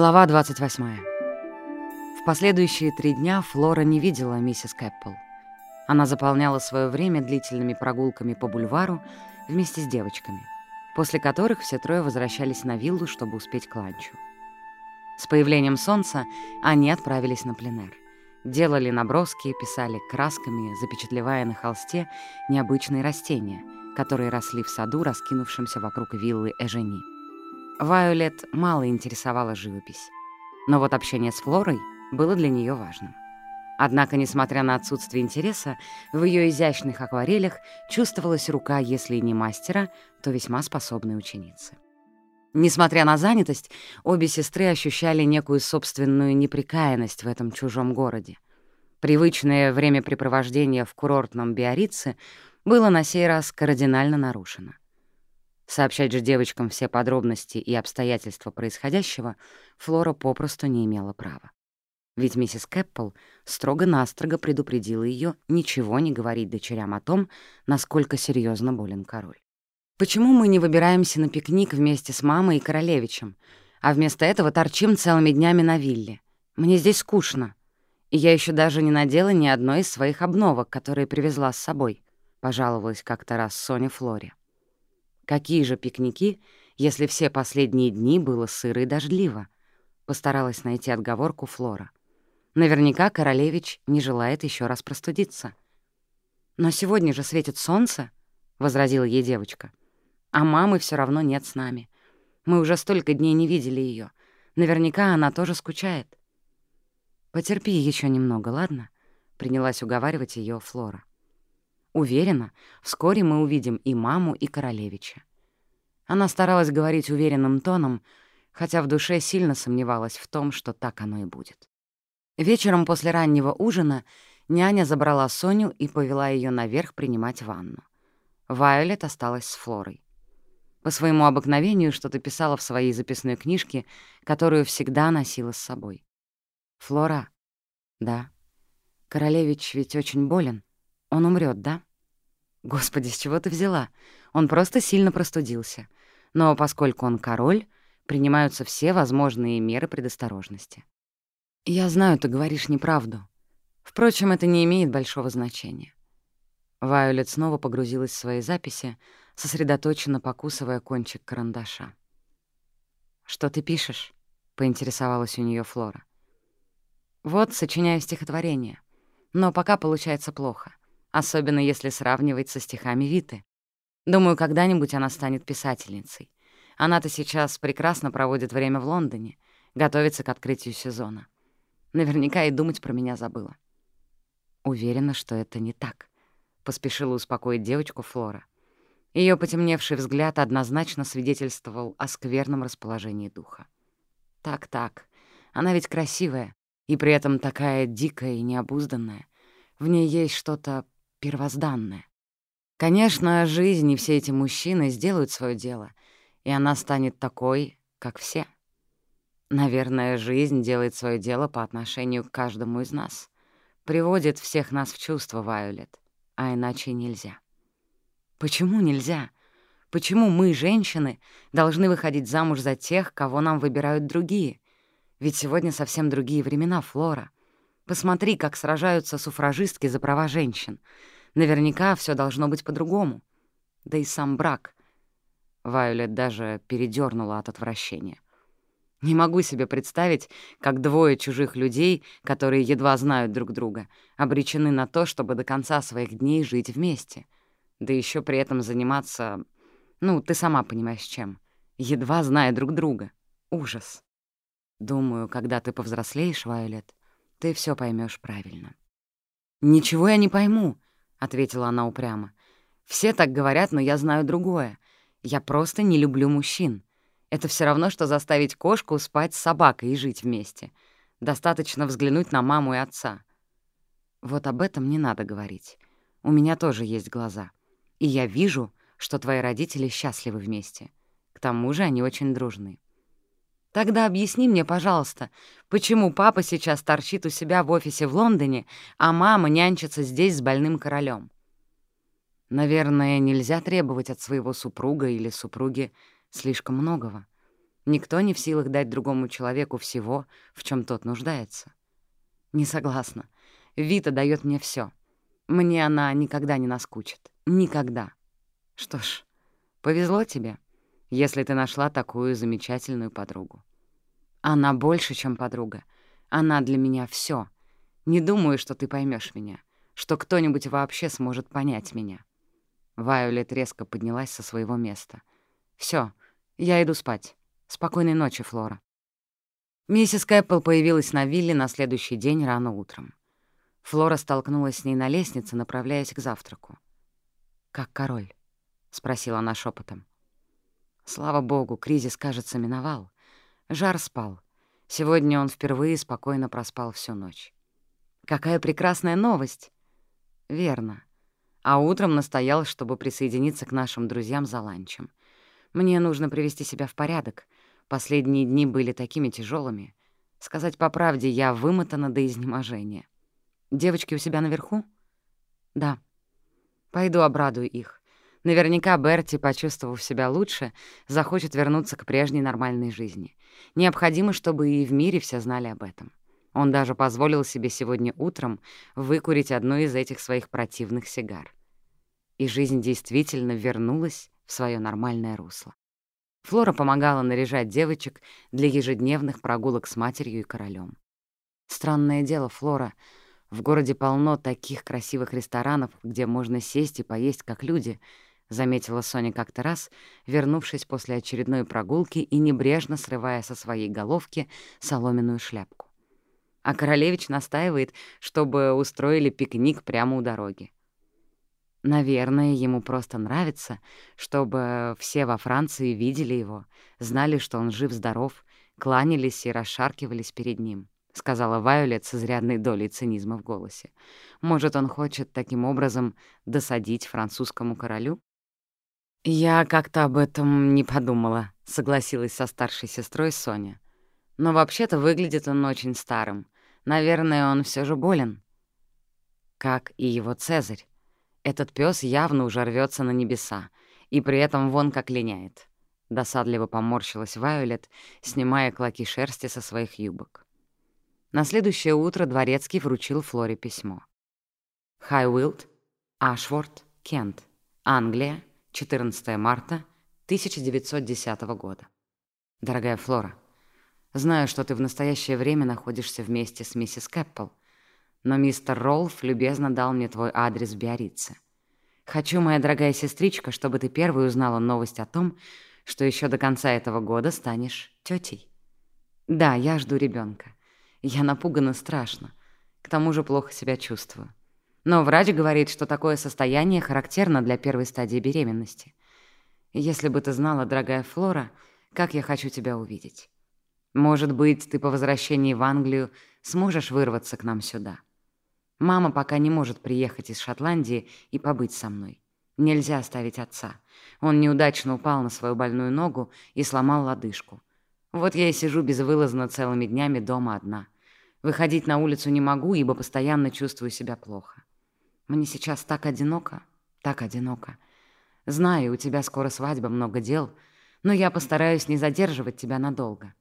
Глава 28. В последующие три дня Флора не видела миссис Кэппл. Она заполняла свое время длительными прогулками по бульвару вместе с девочками, после которых все трое возвращались на виллу, чтобы успеть к ланчу. С появлением солнца они отправились на пленэр. Делали наброски, писали красками, запечатлевая на холсте необычные растения, которые росли в саду, раскинувшемся вокруг виллы Эжени. Вайолет мало интересовала живопись. Но вот общение с Флорой было для нее важным. Однако, несмотря на отсутствие интереса, в ее изящных акварелях чувствовалась рука, если и не мастера, то весьма способной ученицы. Несмотря на занятость, обе сестры ощущали некую собственную неприкаянность в этом чужом городе. Привычное времяпрепровождение в курортном Биорице было на сей раз кардинально нарушено. Сообщать же девочкам все подробности и обстоятельства происходящего Флора попросту не имела права. Ведь миссис Кэппл строго-настрого предупредила ее ничего не говорить дочерям о том, насколько серьезно болен король. «Почему мы не выбираемся на пикник вместе с мамой и королевичем, а вместо этого торчим целыми днями на вилле? Мне здесь скучно. И я еще даже не надела ни одной из своих обновок, которые привезла с собой», — пожаловалась как-то раз Соня Флоре. Какие же пикники, если все последние дни было сыро и дождливо? Постаралась найти отговорку Флора. Наверняка Королевич не желает еще раз простудиться. «Но сегодня же светит солнце», — возразила ей девочка. «А мамы все равно нет с нами. Мы уже столько дней не видели ее. Наверняка она тоже скучает». «Потерпи еще немного, ладно?» — принялась уговаривать ее Флора. Уверена, вскоре мы увидим и маму, и королевича. Она старалась говорить уверенным тоном, хотя в душе сильно сомневалась в том, что так оно и будет. Вечером после раннего ужина няня забрала Соню и повела ее наверх принимать ванну. Вайолет осталась с Флорой. По своему обыкновению что-то писала в своей записной книжке, которую всегда носила с собой. «Флора?» «Да». «Королевич ведь очень болен. Он умрет, да?» «Господи, с чего ты взяла? Он просто сильно простудился. Но поскольку он король, принимаются все возможные меры предосторожности». «Я знаю, ты говоришь неправду. Впрочем, это не имеет большого значения». Вайолет снова погрузилась в свои записи, сосредоточенно покусывая кончик карандаша. «Что ты пишешь?» — поинтересовалась у нее Флора. «Вот, сочиняю стихотворение. Но пока получается плохо особенно если сравнивать со стихами Виты. Думаю, когда-нибудь она станет писательницей. Она-то сейчас прекрасно проводит время в Лондоне, готовится к открытию сезона. Наверняка и думать про меня забыла. Уверена, что это не так, — поспешила успокоить девочку Флора. Ее потемневший взгляд однозначно свидетельствовал о скверном расположении духа. Так-так, она ведь красивая, и при этом такая дикая и необузданная. В ней есть что-то первозданное. Конечно, жизнь и все эти мужчины сделают свое дело, и она станет такой, как все. Наверное, жизнь делает свое дело по отношению к каждому из нас. Приводит всех нас в чувство, Вайолет, а иначе нельзя. Почему нельзя? Почему мы, женщины, должны выходить замуж за тех, кого нам выбирают другие? Ведь сегодня совсем другие времена, Флора — Посмотри, как сражаются суфражистки за права женщин. Наверняка все должно быть по-другому. Да и сам брак. Вайолет даже передернула от отвращения. Не могу себе представить, как двое чужих людей, которые едва знают друг друга, обречены на то, чтобы до конца своих дней жить вместе. Да еще при этом заниматься... Ну, ты сама понимаешь, чем. Едва зная друг друга. Ужас. Думаю, когда ты повзрослеешь, Вайолет, ты все поймешь правильно». «Ничего я не пойму», — ответила она упрямо. «Все так говорят, но я знаю другое. Я просто не люблю мужчин. Это все равно, что заставить кошку спать с собакой и жить вместе. Достаточно взглянуть на маму и отца. Вот об этом не надо говорить. У меня тоже есть глаза. И я вижу, что твои родители счастливы вместе. К тому же они очень дружны. Тогда объясни мне, пожалуйста, почему папа сейчас торчит у себя в офисе в Лондоне, а мама нянчится здесь с больным королем? Наверное, нельзя требовать от своего супруга или супруги слишком многого. Никто не в силах дать другому человеку всего, в чем тот нуждается. Не согласна. Вита дает мне все. Мне она никогда не наскучит. Никогда. Что ж, повезло тебе, если ты нашла такую замечательную подругу. Она больше, чем подруга. Она для меня все. Не думаю, что ты поймешь меня, что кто-нибудь вообще сможет понять меня. Вайолет резко поднялась со своего места. Все, я иду спать. Спокойной ночи, Флора. Миссис Кэппл появилась на вилле на следующий день рано утром. Флора столкнулась с ней на лестнице, направляясь к завтраку. «Как король?» — спросила она шепотом. Слава богу, кризис, кажется, миновал. Жар спал. Сегодня он впервые спокойно проспал всю ночь. Какая прекрасная новость! Верно. А утром настоял, чтобы присоединиться к нашим друзьям за ланчем. Мне нужно привести себя в порядок. Последние дни были такими тяжелыми. Сказать по правде, я вымотана до изнеможения. Девочки у себя наверху? Да. Пойду обрадую их. Наверняка Берти, почувствовав себя лучше, захочет вернуться к прежней нормальной жизни. Необходимо, чтобы и в мире все знали об этом. Он даже позволил себе сегодня утром выкурить одну из этих своих противных сигар. И жизнь действительно вернулась в свое нормальное русло. Флора помогала наряжать девочек для ежедневных прогулок с матерью и королем. Странное дело, Флора — в городе полно таких красивых ресторанов, где можно сесть и поесть как люди, заметила Соня как-то раз, вернувшись после очередной прогулки и небрежно срывая со своей головки соломенную шляпку. А королевич настаивает, чтобы устроили пикник прямо у дороги. Наверное, ему просто нравится, чтобы все во Франции видели его, знали, что он жив-здоров, кланялись и расшаркивались перед ним. — сказала Вайолет с изрядной долей цинизма в голосе. «Может, он хочет таким образом досадить французскому королю?» «Я как-то об этом не подумала», — согласилась со старшей сестрой Соня. «Но вообще-то выглядит он очень старым. Наверное, он все же болен». Как и его Цезарь. Этот пес явно уже рвется на небеса, и при этом вон как линяет. Досадливо поморщилась Вайолет, снимая клоки шерсти со своих юбок. На следующее утро Дворецкий вручил Флоре письмо. Хайуилд, Ашворд, Кент, Англия, 14 марта 1910 года. Дорогая Флора, знаю, что ты в настоящее время находишься вместе с миссис Кэппл, но мистер Ролф любезно дал мне твой адрес в Биорице. Хочу, моя дорогая сестричка, чтобы ты первой узнала новость о том, что еще до конца этого года станешь тетей. Да, я жду ребенка. Я напугана страшно. К тому же плохо себя чувствую. Но врач говорит, что такое состояние характерно для первой стадии беременности. Если бы ты знала, дорогая Флора, как я хочу тебя увидеть. Может быть, ты по возвращении в Англию сможешь вырваться к нам сюда. Мама пока не может приехать из Шотландии и побыть со мной. Нельзя оставить отца. Он неудачно упал на свою больную ногу и сломал лодыжку. Вот я и сижу безвылазно целыми днями дома одна. Выходить на улицу не могу, ибо постоянно чувствую себя плохо. Мне сейчас так одиноко, так одиноко. Знаю, у тебя скоро свадьба, много дел, но я постараюсь не задерживать тебя надолго.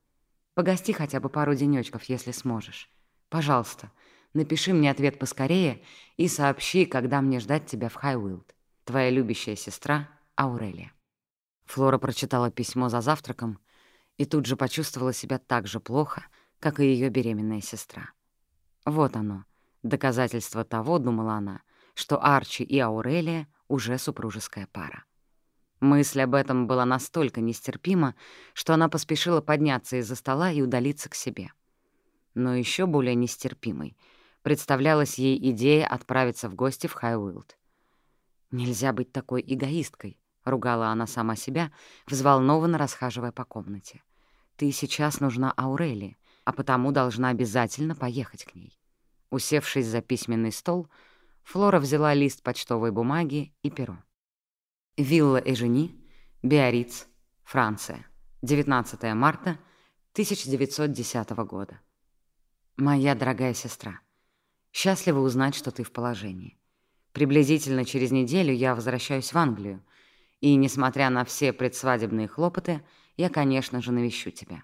Погости хотя бы пару денечков, если сможешь. Пожалуйста, напиши мне ответ поскорее и сообщи, когда мне ждать тебя в Хайуилд. Твоя любящая сестра Аурелия. Флора прочитала письмо за завтраком и тут же почувствовала себя так же плохо, как и ее беременная сестра. Вот оно, доказательство того, думала она, что Арчи и Аурелия уже супружеская пара. Мысль об этом была настолько нестерпима, что она поспешила подняться из-за стола и удалиться к себе. Но еще более нестерпимой представлялась ей идея отправиться в гости в Хайуилд. «Нельзя быть такой эгоисткой», — ругала она сама себя, взволнованно расхаживая по комнате. Ты сейчас нужна Аурели, а потому должна обязательно поехать к ней. Усевшись за письменный стол, Флора взяла лист почтовой бумаги и перо. Вилла Эжени, Биориц, Франция, 19 марта 1910 года. Моя дорогая сестра, счастлива узнать, что ты в положении. Приблизительно через неделю я возвращаюсь в Англию, и, несмотря на все предсвадебные хлопоты, я, конечно же, навещу тебя.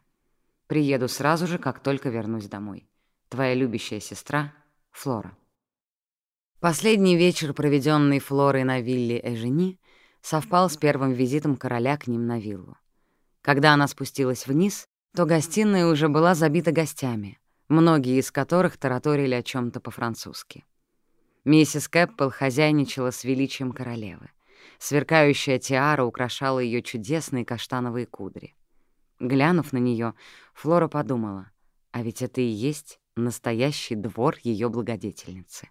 Приеду сразу же, как только вернусь домой. Твоя любящая сестра Флора. Последний вечер, проведенный Флорой на вилле Эжени, совпал с первым визитом короля к ним на виллу. Когда она спустилась вниз, то гостиная уже была забита гостями, многие из которых тараторили о чем то по-французски. Миссис Кэппел хозяйничала с величием королевы. Сверкающая тиара украшала ее чудесные каштановые кудри. Глянув на нее, Флора подумала, а ведь это и есть настоящий двор ее благодетельницы.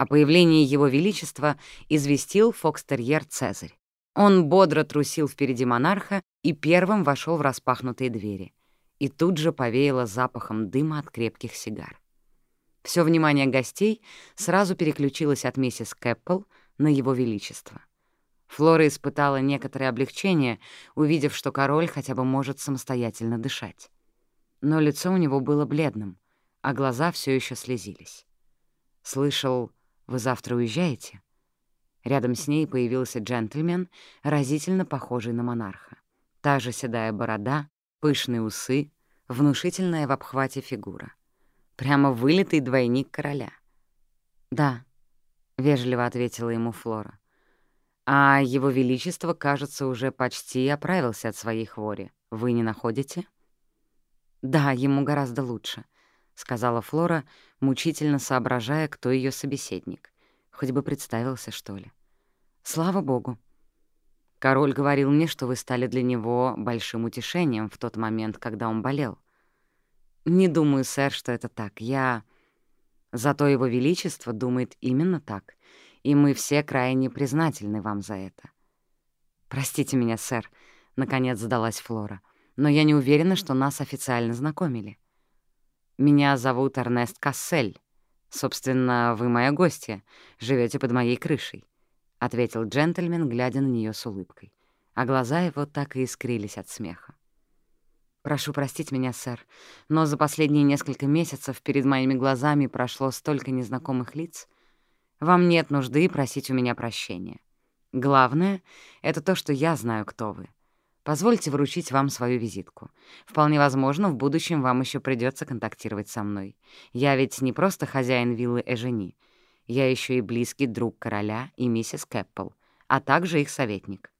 О появлении его величества известил фокстерьер Цезарь. Он бодро трусил впереди монарха и первым вошел в распахнутые двери. И тут же повеяло запахом дыма от крепких сигар. Все внимание гостей сразу переключилось от миссис Кэппл на его величество. Флора испытала некоторое облегчение, увидев, что король хотя бы может самостоятельно дышать. Но лицо у него было бледным, а глаза все еще слезились. Слышал, вы завтра уезжаете?» Рядом с ней появился джентльмен, разительно похожий на монарха. Та же седая борода, пышные усы, внушительная в обхвате фигура. Прямо вылитый двойник короля. «Да», — вежливо ответила ему Флора. «А его величество, кажется, уже почти оправился от своей хвори. Вы не находите?» «Да, ему гораздо лучше», — сказала Флора, мучительно соображая, кто ее собеседник. Хоть бы представился, что ли. «Слава богу. Король говорил мне, что вы стали для него большим утешением в тот момент, когда он болел. Не думаю, сэр, что это так. Я... Зато его величество думает именно так, и мы все крайне признательны вам за это. Простите меня, сэр, — наконец задалась Флора, — но я не уверена, что нас официально знакомили. Меня зовут Эрнест Кассель. Собственно, вы моя гостья, живете под моей крышей», — ответил джентльмен, глядя на нее с улыбкой. А глаза его так и искрились от смеха. «Прошу простить меня, сэр, но за последние несколько месяцев перед моими глазами прошло столько незнакомых лиц. Вам нет нужды просить у меня прощения. Главное — это то, что я знаю, кто вы. Позвольте вручить вам свою визитку. Вполне возможно, в будущем вам еще придется контактировать со мной. Я ведь не просто хозяин виллы Эжени. Я еще и близкий друг короля и миссис Кэппл, а также их советник.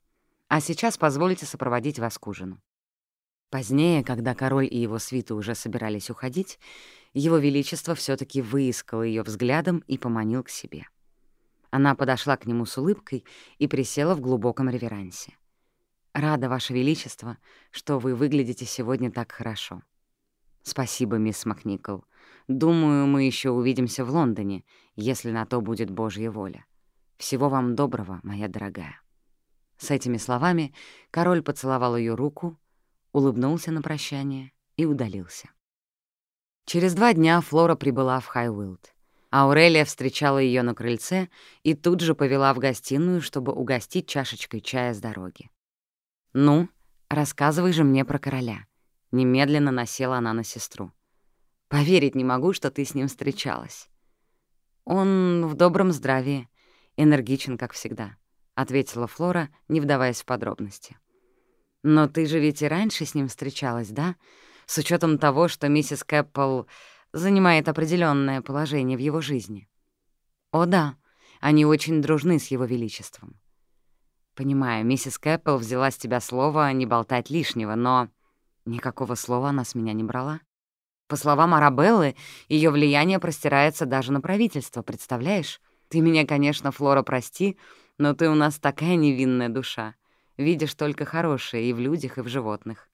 А сейчас позвольте сопроводить вас к ужину». Позднее, когда король и его свита уже собирались уходить, его величество все таки выискал ее взглядом и поманил к себе. Она подошла к нему с улыбкой и присела в глубоком реверансе. «Рада, Ваше Величество, что вы выглядите сегодня так хорошо». «Спасибо, мисс Макникол. Думаю, мы еще увидимся в Лондоне, если на то будет Божья воля. Всего вам доброго, моя дорогая». С этими словами король поцеловал ее руку, улыбнулся на прощание и удалился. Через два дня Флора прибыла в Хайуилд. Аурелия встречала ее на крыльце и тут же повела в гостиную, чтобы угостить чашечкой чая с дороги. «Ну, рассказывай же мне про короля». Немедленно насела она на сестру. «Поверить не могу, что ты с ним встречалась». «Он в добром здравии, энергичен, как всегда», — ответила Флора, не вдаваясь в подробности. «Но ты же ведь и раньше с ним встречалась, да? С учетом того, что миссис Кэппл занимает определенное положение в его жизни». «О да, они очень дружны с его величеством. «Понимаю, миссис Кэппел взяла с тебя слово не болтать лишнего, но...» Никакого слова она с меня не брала. По словам Арабеллы, ее влияние простирается даже на правительство, представляешь? Ты меня, конечно, Флора, прости, но ты у нас такая невинная душа. Видишь только хорошее и в людях, и в животных.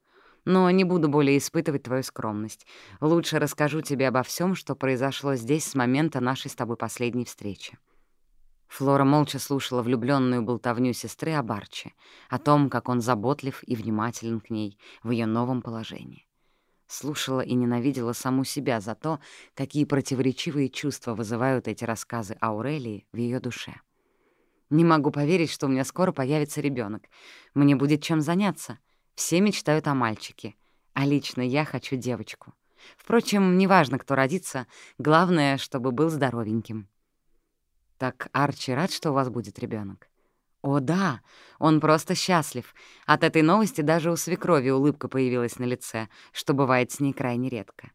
Но не буду более испытывать твою скромность. Лучше расскажу тебе обо всем, что произошло здесь с момента нашей с тобой последней встречи. Флора молча слушала влюбленную болтовню сестры о Барче, о том, как он заботлив и внимателен к ней в ее новом положении. Слушала и ненавидела саму себя за то, какие противоречивые чувства вызывают эти рассказы Аурелии в ее душе. «Не могу поверить, что у меня скоро появится ребенок. Мне будет чем заняться. Все мечтают о мальчике, а лично я хочу девочку. Впрочем, неважно, кто родится, главное, чтобы был здоровеньким». «Так Арчи рад, что у вас будет ребенок. О, да, он просто счастлив. От этой новости даже у свекрови улыбка появилась на лице, что бывает с ней крайне редко.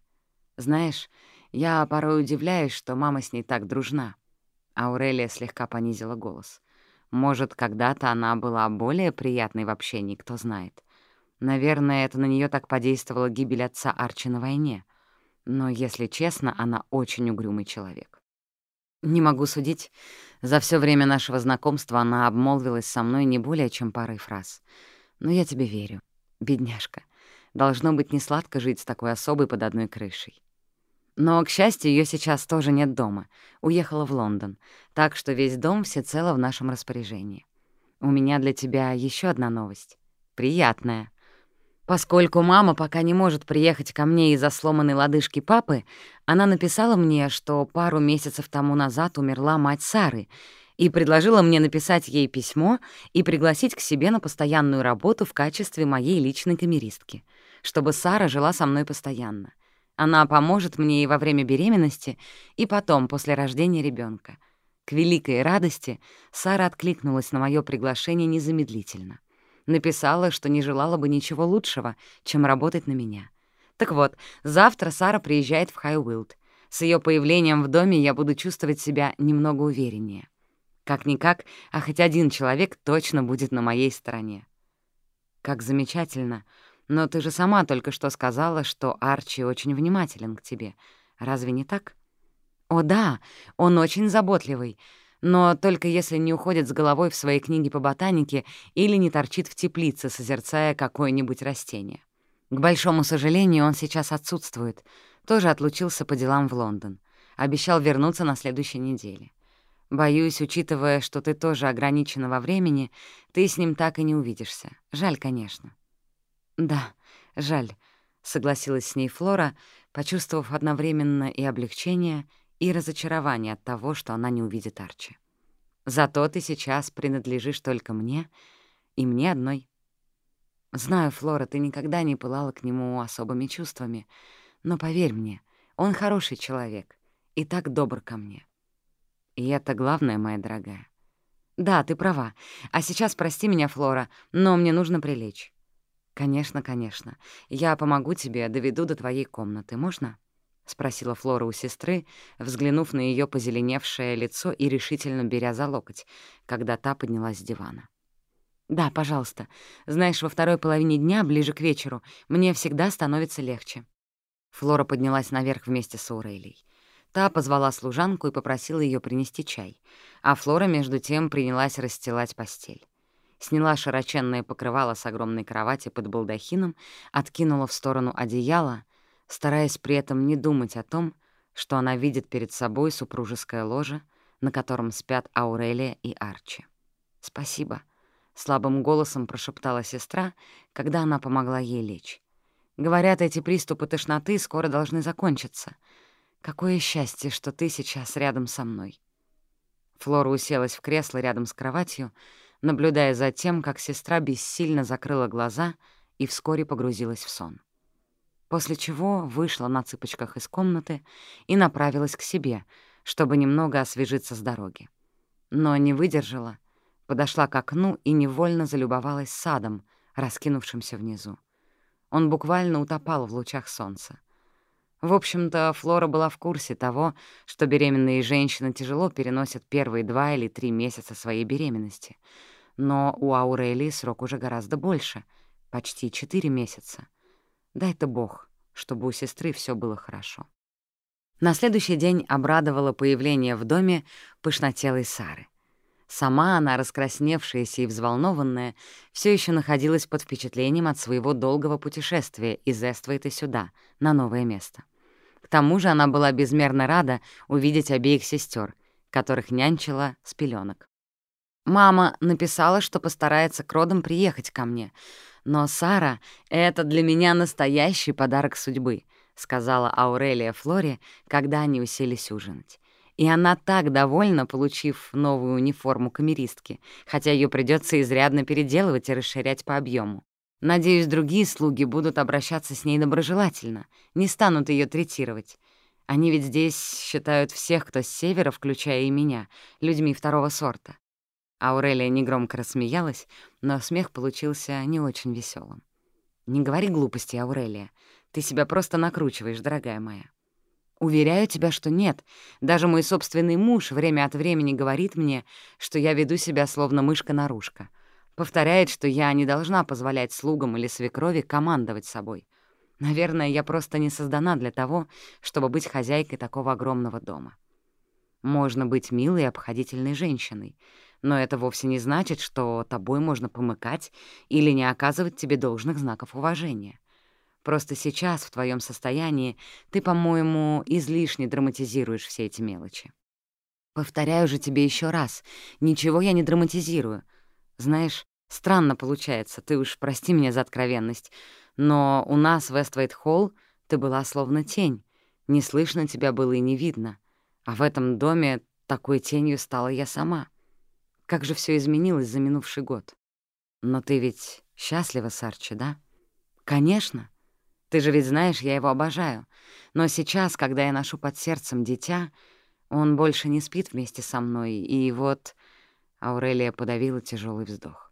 Знаешь, я порой удивляюсь, что мама с ней так дружна. Аурелия слегка понизила голос. Может, когда-то она была более приятной в общении, кто знает. Наверное, это на нее так подействовала гибель отца Арчи на войне. Но, если честно, она очень угрюмый человек. Не могу судить. За все время нашего знакомства она обмолвилась со мной не более чем парой фраз. Но я тебе верю. Бедняжка. Должно быть несладко жить с такой особой под одной крышей. Но, к счастью, ее сейчас тоже нет дома. Уехала в Лондон. Так что весь дом всецело в нашем распоряжении. У меня для тебя еще одна новость. Приятная. Поскольку мама пока не может приехать ко мне из-за сломанной лодыжки папы, она написала мне, что пару месяцев тому назад умерла мать Сары, и предложила мне написать ей письмо и пригласить к себе на постоянную работу в качестве моей личной камеристки, чтобы Сара жила со мной постоянно. Она поможет мне и во время беременности, и потом, после рождения ребенка. К великой радости Сара откликнулась на мое приглашение незамедлительно — Написала, что не желала бы ничего лучшего, чем работать на меня. Так вот, завтра Сара приезжает в Хайуилд. С ее появлением в доме я буду чувствовать себя немного увереннее. Как-никак, а хоть один человек точно будет на моей стороне. Как замечательно. Но ты же сама только что сказала, что Арчи очень внимателен к тебе. Разве не так? О, да, он очень заботливый но только если не уходит с головой в свои книги по ботанике или не торчит в теплице, созерцая какое-нибудь растение. К большому сожалению, он сейчас отсутствует, тоже отлучился по делам в Лондон. Обещал вернуться на следующей неделе. Боюсь, учитывая, что ты тоже ограничена во времени, ты с ним так и не увидишься. Жаль, конечно. Да, жаль, — согласилась с ней Флора, почувствовав одновременно и облегчение, и разочарование от того, что она не увидит Арчи. Зато ты сейчас принадлежишь только мне и мне одной. Знаю, Флора, ты никогда не пылала к нему особыми чувствами, но поверь мне, он хороший человек и так добр ко мне. И это главное, моя дорогая. Да, ты права. А сейчас прости меня, Флора, но мне нужно прилечь. Конечно, конечно. Я помогу тебе, доведу до твоей комнаты. Можно? — спросила Флора у сестры, взглянув на ее позеленевшее лицо и решительно беря за локоть, когда та поднялась с дивана. «Да, пожалуйста. Знаешь, во второй половине дня, ближе к вечеру, мне всегда становится легче». Флора поднялась наверх вместе с Аурелией. Та позвала служанку и попросила ее принести чай, а Флора, между тем, принялась расстилать постель. Сняла широченное покрывало с огромной кровати под балдахином, откинула в сторону одеяло, стараясь при этом не думать о том, что она видит перед собой супружеское ложе, на котором спят Аурелия и Арчи. «Спасибо», — слабым голосом прошептала сестра, когда она помогла ей лечь. «Говорят, эти приступы тошноты скоро должны закончиться. Какое счастье, что ты сейчас рядом со мной». Флора уселась в кресло рядом с кроватью, наблюдая за тем, как сестра бессильно закрыла глаза и вскоре погрузилась в сон после чего вышла на цыпочках из комнаты и направилась к себе, чтобы немного освежиться с дороги. Но не выдержала, подошла к окну и невольно залюбовалась садом, раскинувшимся внизу. Он буквально утопал в лучах солнца. В общем-то, Флора была в курсе того, что беременные женщины тяжело переносят первые два или три месяца своей беременности. Но у Аурелии срок уже гораздо больше — почти четыре месяца. Дай-то Бог, чтобы у сестры все было хорошо. На следующий день обрадовало появление в доме пышнотелой Сары. Сама она, раскрасневшаяся и взволнованная, все еще находилась под впечатлением от своего долгого путешествия из Эствейта сюда, на новое место. К тому же она была безмерно рада увидеть обеих сестер, которых нянчила с пеленок. Мама написала, что постарается к родам приехать ко мне, но Сара — это для меня настоящий подарок судьбы», — сказала Аурелия Флоре, когда они уселись ужинать. И она так довольна, получив новую униформу камеристки, хотя ее придется изрядно переделывать и расширять по объему. Надеюсь, другие слуги будут обращаться с ней доброжелательно, не станут ее третировать. Они ведь здесь считают всех, кто с севера, включая и меня, людьми второго сорта. Аурелия негромко рассмеялась, но смех получился не очень веселым. «Не говори глупости, Аурелия. Ты себя просто накручиваешь, дорогая моя. Уверяю тебя, что нет. Даже мой собственный муж время от времени говорит мне, что я веду себя словно мышка-нарушка. Повторяет, что я не должна позволять слугам или свекрови командовать собой. Наверное, я просто не создана для того, чтобы быть хозяйкой такого огромного дома. Можно быть милой и обходительной женщиной, но это вовсе не значит, что тобой можно помыкать или не оказывать тебе должных знаков уважения. Просто сейчас, в твоем состоянии, ты, по-моему, излишне драматизируешь все эти мелочи. Повторяю же тебе еще раз, ничего я не драматизирую. Знаешь, странно получается, ты уж прости меня за откровенность, но у нас в Эствейт-Холл ты была словно тень, не слышно тебя было и не видно, а в этом доме такой тенью стала я сама. Как же все изменилось за минувший год. Но ты ведь счастлива с Арчи, да? Конечно. Ты же ведь знаешь, я его обожаю. Но сейчас, когда я ношу под сердцем дитя, он больше не спит вместе со мной, и вот...» Аурелия подавила тяжелый вздох.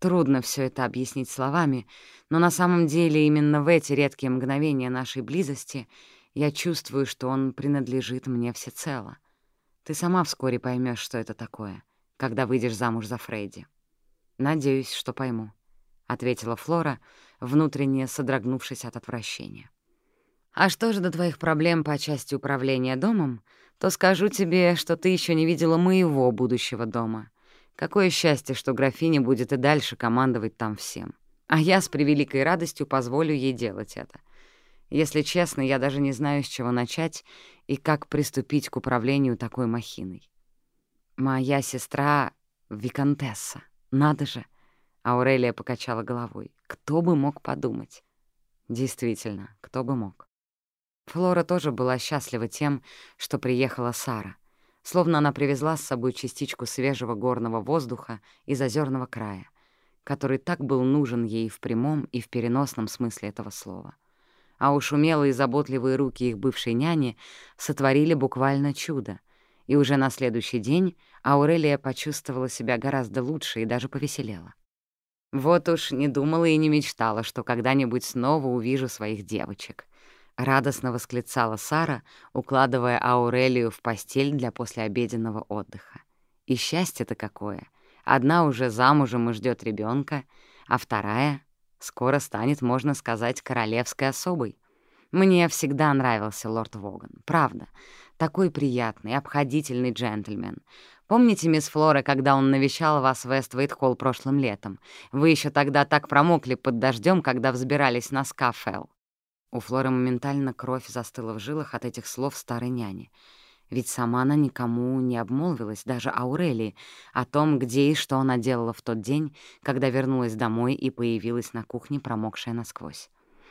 Трудно все это объяснить словами, но на самом деле именно в эти редкие мгновения нашей близости я чувствую, что он принадлежит мне всецело. Ты сама вскоре поймешь, что это такое, когда выйдешь замуж за Фредди. Надеюсь, что пойму, — ответила Флора, внутренне содрогнувшись от отвращения. «А что же до твоих проблем по части управления домом, то скажу тебе, что ты еще не видела моего будущего дома. Какое счастье, что графиня будет и дальше командовать там всем. А я с превеликой радостью позволю ей делать это. Если честно, я даже не знаю, с чего начать и как приступить к управлению такой махиной. Моя сестра — виконтесса, надо же!» Аурелия покачала головой. Кто бы мог подумать? Действительно, кто бы мог. Флора тоже была счастлива тем, что приехала Сара, словно она привезла с собой частичку свежего горного воздуха из озерного края, который так был нужен ей в прямом и в переносном смысле этого слова. А уж умелые и заботливые руки их бывшей няни сотворили буквально чудо, и уже на следующий день Аурелия почувствовала себя гораздо лучше и даже повеселела. Вот уж не думала и не мечтала, что когда-нибудь снова увижу своих девочек. Радостно восклицала Сара, укладывая Аурелию в постель для послеобеденного отдыха. И счастье-то какое! Одна уже замужем и ждет ребенка, а вторая скоро станет, можно сказать, королевской особой. Мне всегда нравился лорд Воган, правда. Такой приятный, обходительный джентльмен. Помните, мисс Флора, когда он навещал вас в Эствейт-Холл прошлым летом? Вы еще тогда так промокли под дождем, когда взбирались на Скафел. У Флоры моментально кровь застыла в жилах от этих слов старой няни. Ведь сама она никому не обмолвилась, даже Аурелии, о том, где и что она делала в тот день, когда вернулась домой и появилась на кухне, промокшая насквозь.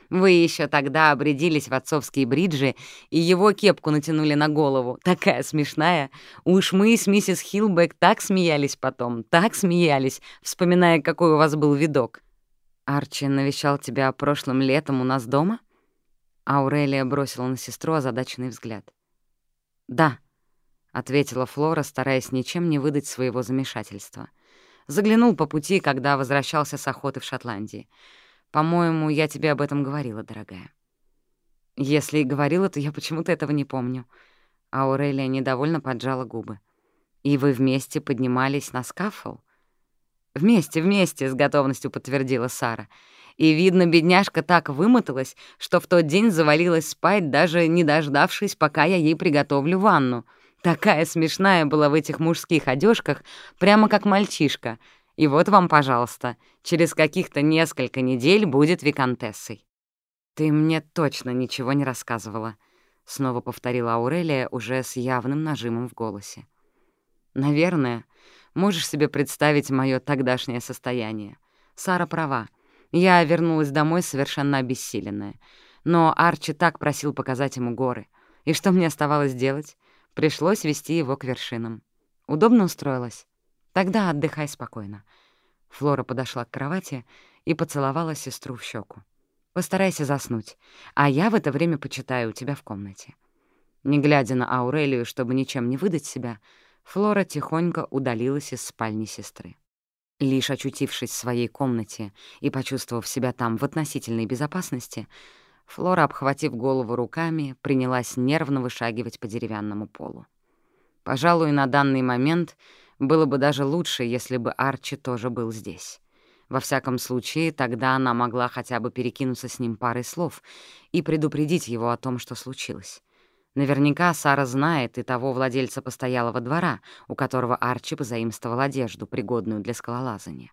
Вы еще тогда обрядились в отцовские бриджи и его кепку натянули на голову. Такая смешная. Уж мы с миссис Хилбек так смеялись потом, так смеялись, вспоминая, какой у вас был видок. Арчи навещал тебя прошлым летом у нас дома? Аурелия бросила на сестру озадаченный взгляд. «Да», — ответила Флора, стараясь ничем не выдать своего замешательства. Заглянул по пути, когда возвращался с охоты в Шотландии. По-моему, я тебе об этом говорила, дорогая. Если и говорила, то я почему-то этого не помню. Аурелия недовольно поджала губы. И вы вместе поднимались на скафл? Вместе, вместе, с готовностью подтвердила Сара. И, видно, бедняжка так вымоталась, что в тот день завалилась спать, даже не дождавшись, пока я ей приготовлю ванну. Такая смешная была в этих мужских одежках, прямо как мальчишка — и вот вам, пожалуйста, через каких-то несколько недель будет виконтессой». «Ты мне точно ничего не рассказывала», — снова повторила Аурелия уже с явным нажимом в голосе. «Наверное, можешь себе представить мое тогдашнее состояние. Сара права. Я вернулась домой совершенно обессиленная. Но Арчи так просил показать ему горы. И что мне оставалось делать? Пришлось вести его к вершинам. Удобно устроилась? Тогда отдыхай спокойно. Флора подошла к кровати и поцеловала сестру в щеку. Постарайся заснуть, а я в это время почитаю у тебя в комнате. Не глядя на Аурелию, чтобы ничем не выдать себя, Флора тихонько удалилась из спальни сестры. Лишь очутившись в своей комнате и почувствовав себя там в относительной безопасности, Флора, обхватив голову руками, принялась нервно вышагивать по деревянному полу. Пожалуй, на данный момент было бы даже лучше, если бы Арчи тоже был здесь. Во всяком случае, тогда она могла хотя бы перекинуться с ним парой слов и предупредить его о том, что случилось. Наверняка Сара знает и того владельца постоялого двора, у которого Арчи позаимствовал одежду, пригодную для скалолазания.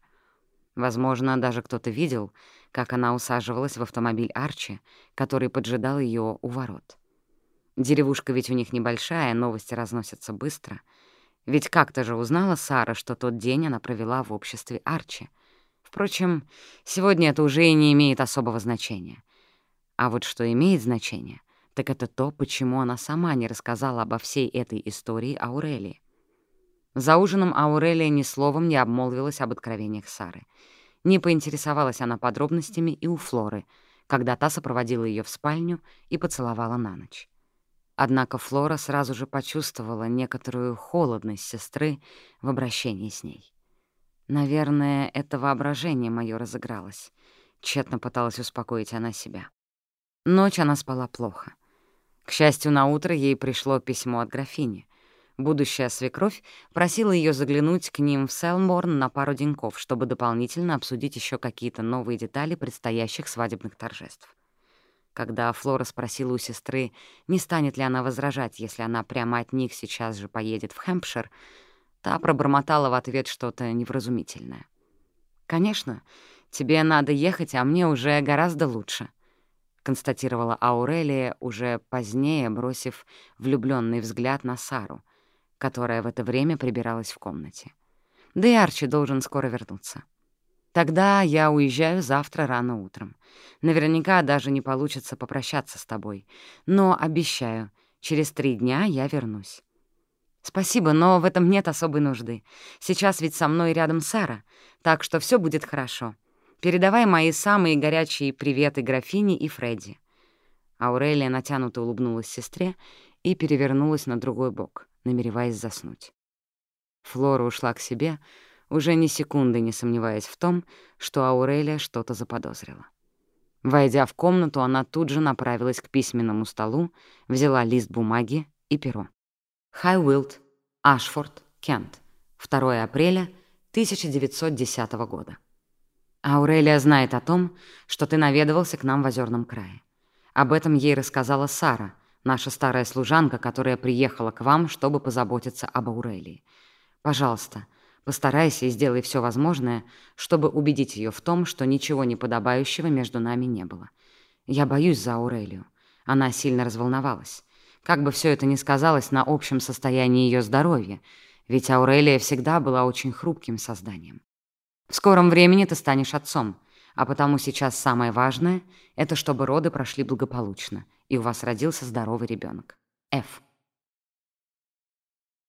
Возможно, даже кто-то видел, как она усаживалась в автомобиль Арчи, который поджидал ее у ворот. Деревушка ведь у них небольшая, новости разносятся быстро. Ведь как-то же узнала Сара, что тот день она провела в обществе Арчи. Впрочем, сегодня это уже и не имеет особого значения. А вот что имеет значение, так это то, почему она сама не рассказала обо всей этой истории Аурелии. За ужином Аурелия ни словом не обмолвилась об откровениях Сары. Не поинтересовалась она подробностями и у Флоры, когда та сопроводила ее в спальню и поцеловала на ночь. Однако Флора сразу же почувствовала некоторую холодность сестры в обращении с ней. «Наверное, это воображение моё разыгралось», — тщетно пыталась успокоить она себя. Ночь она спала плохо. К счастью, на утро ей пришло письмо от графини. Будущая свекровь просила ее заглянуть к ним в Селморн на пару деньков, чтобы дополнительно обсудить еще какие-то новые детали предстоящих свадебных торжеств. Когда Флора спросила у сестры, не станет ли она возражать, если она прямо от них сейчас же поедет в Хэмпшир, та пробормотала в ответ что-то невразумительное. «Конечно, тебе надо ехать, а мне уже гораздо лучше», констатировала Аурелия, уже позднее бросив влюбленный взгляд на Сару, которая в это время прибиралась в комнате. «Да и Арчи должен скоро вернуться. Тогда я уезжаю завтра рано утром. Наверняка даже не получится попрощаться с тобой, но обещаю, через три дня я вернусь». «Спасибо, но в этом нет особой нужды. Сейчас ведь со мной рядом Сара, так что все будет хорошо. Передавай мои самые горячие приветы графине и Фредди». Аурелия натянуто улыбнулась сестре и перевернулась на другой бок, намереваясь заснуть. Флора ушла к себе, уже ни секунды не сомневаясь в том, что Аурелия что-то заподозрила. Войдя в комнату, она тут же направилась к письменному столу, взяла лист бумаги и перо. Хайуилд, Ашфорд, Кент. 2 апреля 1910 года. Аурелия знает о том, что ты наведывался к нам в Озерном крае. Об этом ей рассказала Сара, наша старая служанка, которая приехала к вам, чтобы позаботиться об Аурелии. Пожалуйста, постарайся и сделай все возможное, чтобы убедить ее в том, что ничего неподобающего между нами не было. Я боюсь за Аурелию. Она сильно разволновалась. Как бы все это ни сказалось на общем состоянии ее здоровья, ведь Аурелия всегда была очень хрупким созданием. В скором времени ты станешь отцом, а потому сейчас самое важное — это чтобы роды прошли благополучно, и у вас родился здоровый ребенок. Ф.